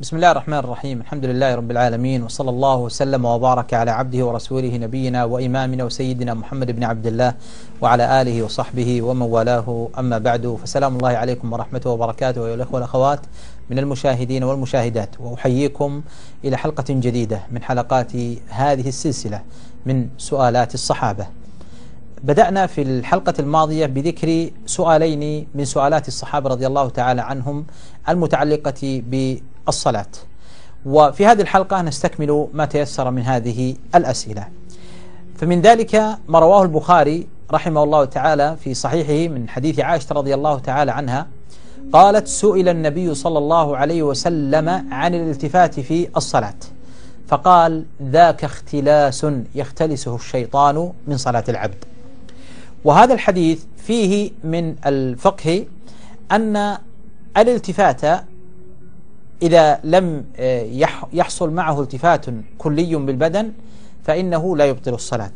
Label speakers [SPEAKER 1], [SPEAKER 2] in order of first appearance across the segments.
[SPEAKER 1] بسم الله الرحمن الرحيم. الحمد لله رب العالمين وصلى الله وسلم وبارك على عبده ورسوله نبينا وإمامنا وسيدنا محمد بن عبد الله وعلى آله وصحبه ومن والاه. أما بعد فسلام الله عليكم ورحمته وبركاته أيها الأخوة والأخوات من المشاهدين والمشاهدات. وأحييكم إلى حلقة جديدة من حلقات هذه السلسلة من سؤالات الصحابة. بدأنا في الحلقة الماضية بذكر سؤالين من سؤالات الصحابة رضي الله تعالى عنهم المتعلقة بالصلاة وفي هذه الحلقة نستكمل ما تيسر من هذه الأسئلة. فمن ذلك ما رواه البخاري رحمه الله تعالى في صحيحه من حديث عائشة رضي الله تعالى عنها قالت سئل النبي صلى الله عليه وسلم عن الالتفات في الصلاة. فقال ذاك اختلاس يختلسه الشيطان من صلاة العبد. وهذا الحديث فيه من الفقه أن الالتفات إذا لم يحصل معه التفات كلي بالبدن فإنه لا يبطل الصلاة.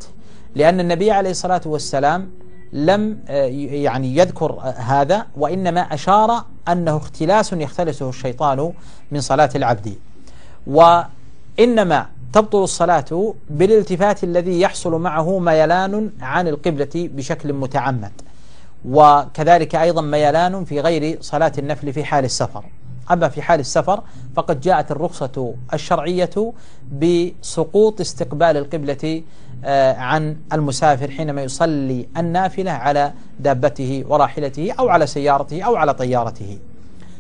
[SPEAKER 1] لأن النبي عليه الصلاة والسلام لم يعني يذكر هذا وإنما أشار أنه اختلاس يختلسه الشيطان من صلاة العبد. وإنما تبطل الصلاة بالالتفات الذي يحصل معه ميلان عن القبلة بشكل متعمد. وكذلك أيضا ميلان في غير صلاة النفل في حال السفر. أما في حال السفر فقد جاءت الرخصة الشرعية بسقوط استقبال القبلة عن المسافر حينما يصلي النافلة على دابته وراحلته أو على سيارته أو على طيارته.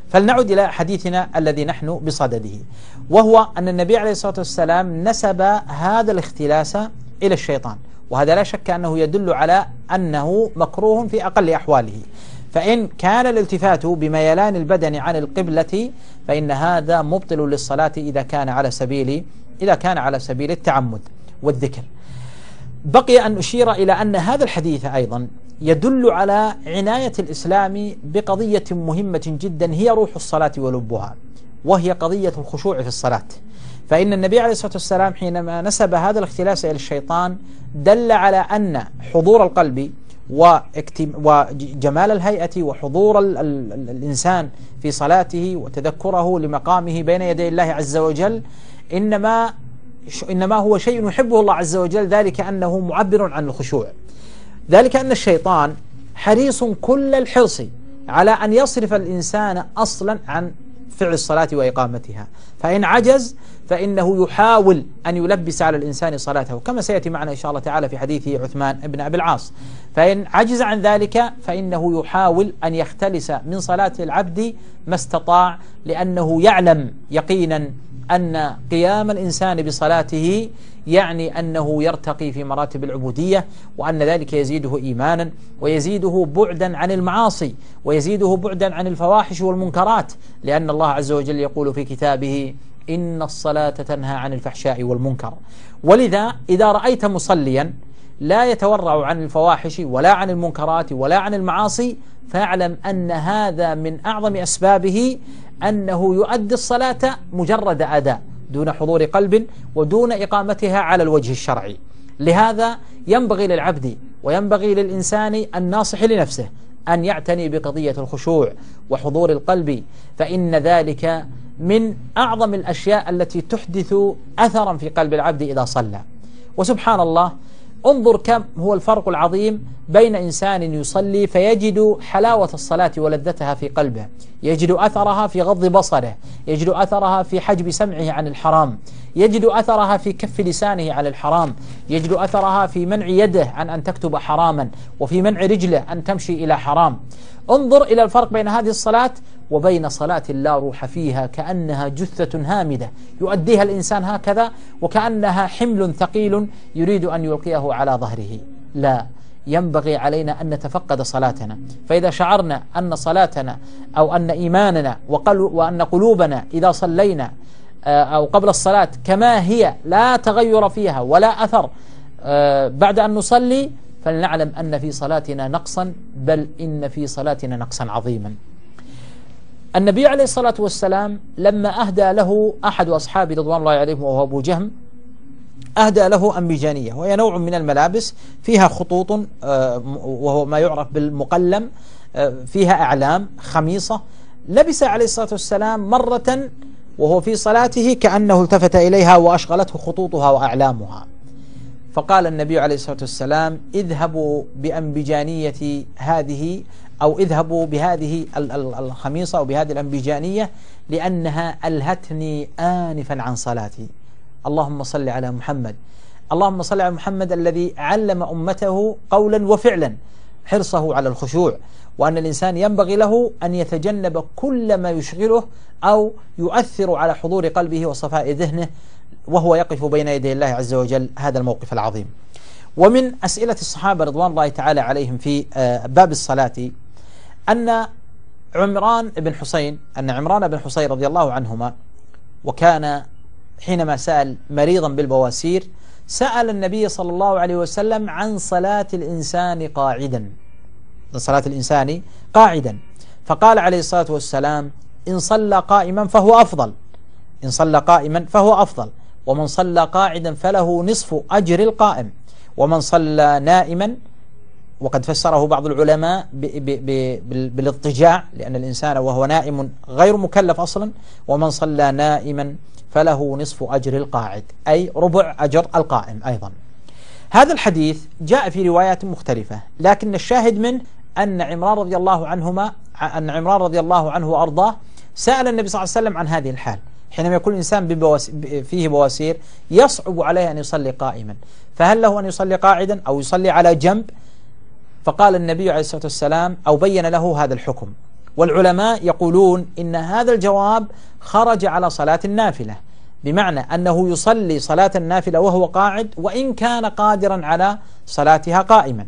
[SPEAKER 1] فلنعد إلى حديثنا الذي نحن بصدده وهو أن النبي عليه الصلاة والسلام نسب هذا الاختلاس إلى الشيطان وهذا لا شك أنه يدل على أنه مكروه في أقل أحواله. فإن كان الالتفات بميلان البدن عن القبلة فإن هذا مبطل للصلاة إذا كان على سبيل إذا كان على سبيل التعمد والذكر. بقي أن أشير إلى أن هذا الحديث أيضا يدل على عناية الإسلام بقضية مهمة جدا هي روح الصلاة ولبها وهي قضية الخشوع في الصلاة. فإن النبي عليه الصلاة والسلام حينما نسب هذا الاختلاس إلى الشيطان دل على أن حضور القلب وجمال الهيئة وحضور ال ال ال الإنسان في صلاته وتذكره لمقامه بين يدي الله عز وجل إنما إنما هو شيء يحبه الله عز وجل ذلك أنه معبر عن الخشوع. ذلك أن الشيطان حريص كل الحرص على أن يصرف الإنسان أصلا عن فعل الصلاة وإقامتها. فإن عجز فإنه يحاول أن يلبس على الإنسان صلاته. كما سيأتي معنا إن شاء الله تعالى في حديث عثمان بن أبي العاص. فإن عجز عن ذلك فإنه يحاول أن يختلس من صلاة العبد ما استطاع لأنه يعلم يقينا أن قيام الإنسان بصلاته يعني أنه يرتقي في مراتب العبودية وأن ذلك يزيده إيمانا ويزيده بعدا عن المعاصي ويزيده بعدا عن الفواحش والمنكرات لأن الله عز وجل يقول في كتابه إن الصلاة تنهى عن الفحشاء والمنكر. ولذا إذا رأيت مصليا لا يتورع عن الفواحش ولا عن المنكرات ولا عن المعاصي فاعلم أن هذا من أعظم أسبابه أنه يؤدي الصلاة مجرد أداء دون حضور قلب ودون إقامتها على الوجه الشرعي. لهذا ينبغي للعبد وينبغي للإنسان الناصح لنفسه أن يعتني بقضية الخشوع وحضور القلب فإن ذلك من أعظم الأشياء التي تحدث أثرا في قلب العبد إذا صلى. وسبحان الله انظر كم هو الفرق العظيم بين إنسان يصلي فيجد حلاوة الصلاة ولذتها في قلبه. يجد أثرها في غض بصره. يجد أثرها في حجب سمعه عن الحرام. يجد أثرها في كف لسانه عن الحرام. يجد أثرها في منع يده عن أن تكتب حراما. وفي منع رجله أن تمشي إلى حرام. انظر إلى الفرق بين هذه الصلاة وبين صلاة لا روح فيها كأنها جثة هامدة. يؤديها الإنسان هكذا وكأنها حمل ثقيل يريد أن يلقيه على ظهره. لا ينبغي علينا أن نتفقد صلاتنا. فإذا شعرنا أن صلاتنا أو أن إيماننا وأن قلوبنا إذا صلينا أو قبل الصلاة كما هي لا تغير فيها ولا أثر بعد أن نصلي فلنعلم أن في صلاتنا نقصا بل إن في صلاتنا نقصا عظيما. النبي عليه الصلاة والسلام لما أهدى له أحد أصحابه رضوان الله عليهم وهو أبو جهم أهدى له أنبيجانية وهي نوع من الملابس فيها خطوط آه، وهو ما يعرف بالمقلم آه، فيها أعلام خميصة. لبس عليه الصلاة والسلام مرة وهو في صلاته كأنه التفت إليها وأشغلته خطوطها وأعلامها. فقال النبي عليه الصلاة والسلام اذهبوا بأنبجانية هذه أو اذهبوا بهذه الخميصة أو بهذه الأنبجانية لأنها ألهتني آنفا عن صلاتي. اللهم صل على محمد. اللهم صل على محمد الذي علم أمته قولا وفعلا حرصه على الخشوع وأن الإنسان ينبغي له أن يتجنب كل ما يشغله أو يؤثر على حضور قلبه وصفاء ذهنه وهو يقف بين يدي الله عز وجل. هذا الموقف العظيم. ومن أسئلة الصحابة رضوان الله تعالى عليهم في آه، باب الصلاة. أن عمران بن حسين أن عمران بن حسين رضي الله عنهما وكان حينما سأل مريضا بالبواسير سأل النبي صلى الله عليه وسلم عن صلاة الإنسان قاعدا. صلاة الإنسان قاعدا. فقال عليه الصلاة والسلام إن صلى قائما فهو أفضل. إن صلى قائما فهو أفضل. ومن صلى قاعدا فله نصف أجر القائم. ومن صلى نائما وقد فسره بعض العلماء بالاضطجاع لأن الإنسان وهو نائم غير مكلف أصلا ومن صلى نائما فله نصف أجر القاعد أي ربع أجر القائم أيضا. هذا الحديث جاء في روايات مختلفة لكن الشاهد منه أن عمران رضي الله عنهما أن عمران رضي الله عنه وأرضاه سأل النبي صلى الله عليه وسلم عن هذه الحال. حينما يكون الإنسان فيه بواسير يصعب عليه أن يصلي قائما. فهل له أن يصلي قاعدا أو يصلي على جنب؟ فقال النبي عليه الصلاة والسلام أو بين له هذا الحكم. والعلماء يقولون إن هذا الجواب خرج على صلاة النافلة بمعنى أنه يصلي صلاة النافلة وهو قاعد وإن كان قادرا على صلاتها قائما.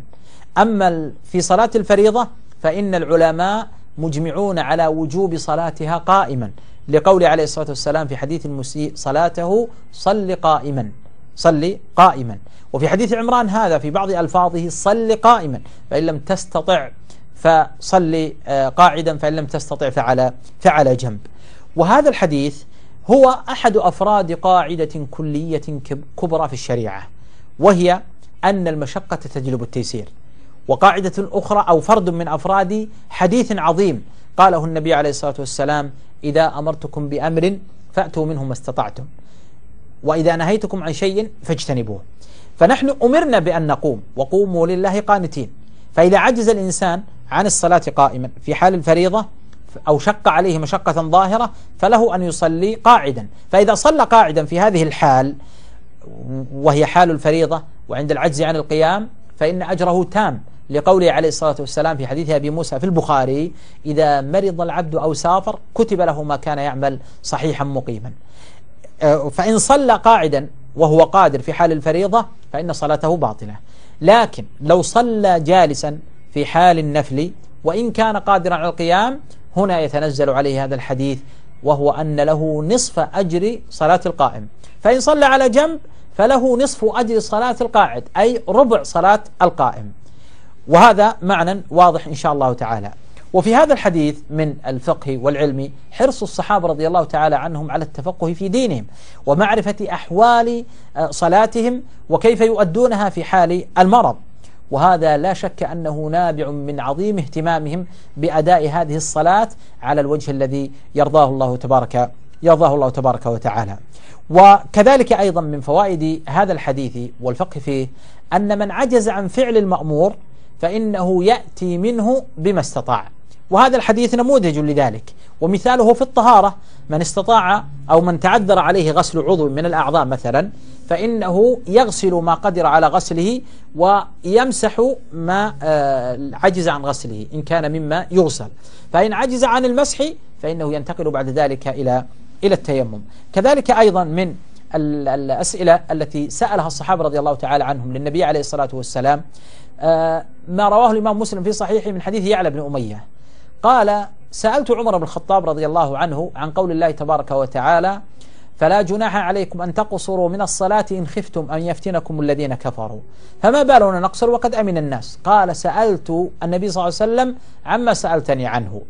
[SPEAKER 1] أما في صلاة الفريضة فإن العلماء مجمعون على وجوب صلاتها قائما. لقول عليه الصلاة والسلام في حديث المسيء صلاته صل قائما. صل قائما. وفي حديث عمران هذا في بعض ألفاظه صل قائما فإن لم تستطع فصل آه، قاعدا فإن لم تستطع فعلى فعلى جنب. وهذا الحديث هو أحد أفراد قاعدة كلية كبرى في الشريعة وهي أن المشقة تجلب التيسير. وقاعدة أخرى أو فرد من أفراد حديث عظيم قاله النبي عليه الصلاة والسلام إذا أمرتكم بأمر فأتوا منه ما استطعتم. وإذا نهيتكم عن شيء فاجتنبوه. فنحن أمرنا بأن نقوم وقوموا لله قانتين. فإذا عجز الإنسان عن الصلاة قائما في حال الفريضة أو شق عليه مشقة ظاهرة فله أن يصلي قاعدا. فإذا صلى قاعدا في هذه الحال وهي حال الفريضة وعند العجز عن القيام فإن أجره تام. لقوله عليه الصلاة والسلام في حديث أبي موسى في البخاري إذا مرض العبد أو سافر كتب له ما كان يعمل صحيحا مقيما. فإن صلى قاعدا وهو قادر في حال الفريضة فإن صلاته باطلة. لكن لو صلى جالسا في حال النفل وإن كان قادرا على القيام هنا يتنزل عليه هذا الحديث وهو أن له نصف أجر صلاة القائم. فإن صلى على جنب فله نصف أجر صلاة القاعد أي ربع صلاة القائم. وهذا معنى واضح إن شاء الله تعالى. وفي هذا الحديث من الفقه والعلم حرص الصحابة رضي الله تعالى عنهم على التفقه في دينهم ومعرفة أحوال آه، صلاتهم وكيف يؤدونها في حال المرض. وهذا لا شك أنه نابع من عظيم اهتمامهم بأداء هذه الصلاة على الوجه الذي يرضاه الله تبارك يرضاه الله تبارك وتعالى. وكذلك أيضا من فوائد هذا الحديث والفقه فيه أن من عجز عن فعل المأمور فإنه يأتي منه بما استطاع. وهذا الحديث نموذج لذلك. ومثاله في الطهارة من استطاع أو من تعذر عليه غسل عضو من الأعضاء مثلا فإنه يغسل ما قدر على غسله ويمسح ما آه، عجز عن غسله إن كان مما يغسل. فإن عجز عن المسح فإنه ينتقل بعد ذلك إلى إلى التيمم. كذلك أيضا من الأسئلة التي سألها الصحابة رضي الله تعالى عنهم للنبي عليه الصلاة والسلام آه، ما رواه الإمام مسلم في صحيحه من حديث يعلى بن أمية. قال سألت عمر بن الخطاب رضي الله عنه عن قول الله تبارك وتعالى فلا جناح عليكم أن تقصروا من الصلاة إن خفتم أن يفتنكم الذين كفروا. فما بالنا نقصر وقد أمن الناس. قال سألت النبي صلى الله عليه وسلم عما سألتني عنه.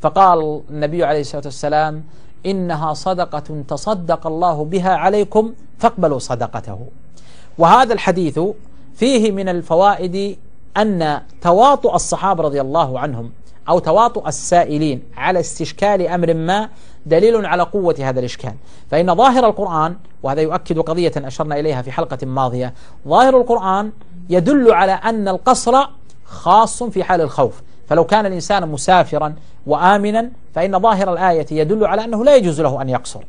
[SPEAKER 1] فقال النبي عليه الصلاة والسلام إنها صدقة تصدق الله بها عليكم فاقبلوا صدقته. وهذا الحديث فيه من الفوائد أن تواطؤ الصحابة رضي الله عنهم أو تواطؤ السائلين على استشكال أمر ما دليل على قوة هذا الإشكال. فإن ظاهر القرآن وهذا يؤكد قضية أشرنا إليها في حلقة ماضية ظاهر القرآن يدل على أن القصر خاص في حال الخوف. فلو كان الإنسان مسافرا وآمنا فإن ظاهر الآية يدل على أنه لا يجوز له أن يقصر.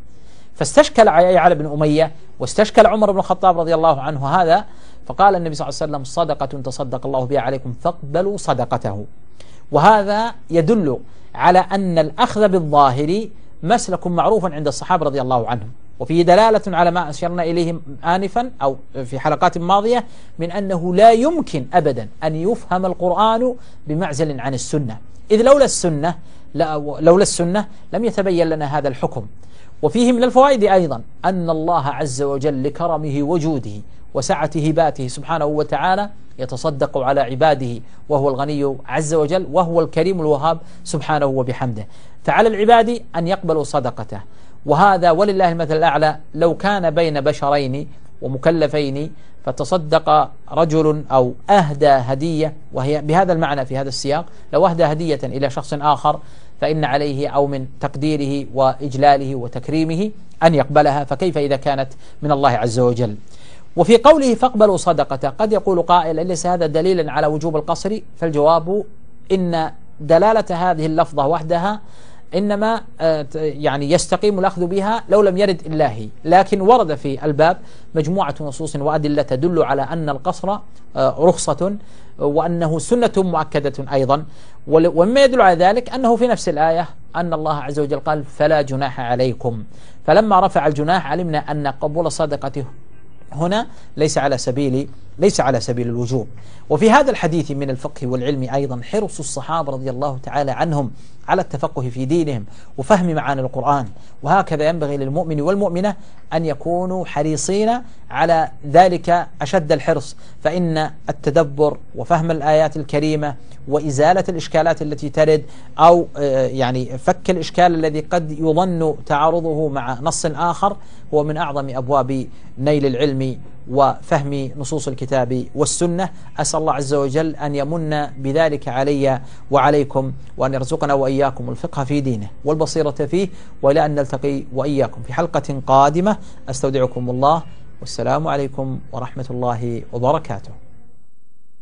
[SPEAKER 1] فاستشكل علي بن أمية واستشكل عمر بن الخطاب رضي الله عنه هذا فقال النبي صلى الله عليه وسلم صدقة تصدق الله بها عليكم فاقبلوا صدقته. وهذا يدل على أن الأخذ بالظاهر مسلك معروف عند الصحابة رضي الله عنهم. وفيه دلالة على ما أشرنا إليه آنفا أو في حلقات ماضية من أنه لا يمكن أبدا أن يفهم القرآن بمعزل عن السنة. إذ لولا السنة لولا السنة لم يتبين لنا هذا الحكم. وفيه من الفوائد أيضا أن الله عز وجل لكرمه وجوده وسعة هباته سبحانه وتعالى يتصدق على عباده وهو الغني عز وجل وهو الكريم الوهاب سبحانه وبحمده. فعلى العباد أن يقبلوا صدقته. وهذا ولله المثل الأعلى لو كان بين بشرين ومكلفين فتصدق رجل أو أهدى هدية وهي بهذا المعنى في هذا السياق لو أهدى هدية إلى شخص آخر فإن عليه أو من تقديره وإجلاله وتكريمه أن يقبلها فكيف إذا كانت من الله عز وجل؟ وفي قوله فاقبلوا صدقته قد يقول قائل ليس هذا دليلا على وجوب القصر؟ فالجواب إن دلالة هذه اللفظة وحدها إنما آه، يعني يستقيم الأخذ بها لو لم يرد هي. لكن ورد في الباب مجموعة نصوص وأدلة تدل على أن القصر آه، رخصة وأنه سنة مؤكدة أيضا. ومما يدل على ذلك أنه في نفس الآية أن الله عز وجل قال فلا جناح عليكم. فلما رفع الجناح علمنا أن قبول صدقته هنا ليس على سبيل ليس على سبيل الوجوب. وفي هذا الحديث من الفقه والعلم أيضا حرص الصحابة رضي الله تعالى عنهم على التفقه في دينهم وفهم معاني القرآن. وهكذا ينبغي للمؤمن والمؤمنة أن يكونوا حريصين على ذلك أشد الحرص. فإن التدبر وفهم الآيات الكريمة وإزالة الإشكالات التي ترد أو آه، يعني فك الإشكال الذي قد يظن تعارضه مع نص آخر هو من أعظم أبواب نيل العلم وفهم نصوص الكتاب والسنة. أسأل الله عز وجل أن يمن بذلك علي وعليكم وأن يرزقنا وإياكم الفقه في دينه والبصيرة فيه. وإلى أن نلتقي وإياكم في حلقة قادمة. أستودعكم الله. والسلام عليكم ورحمة الله وبركاته.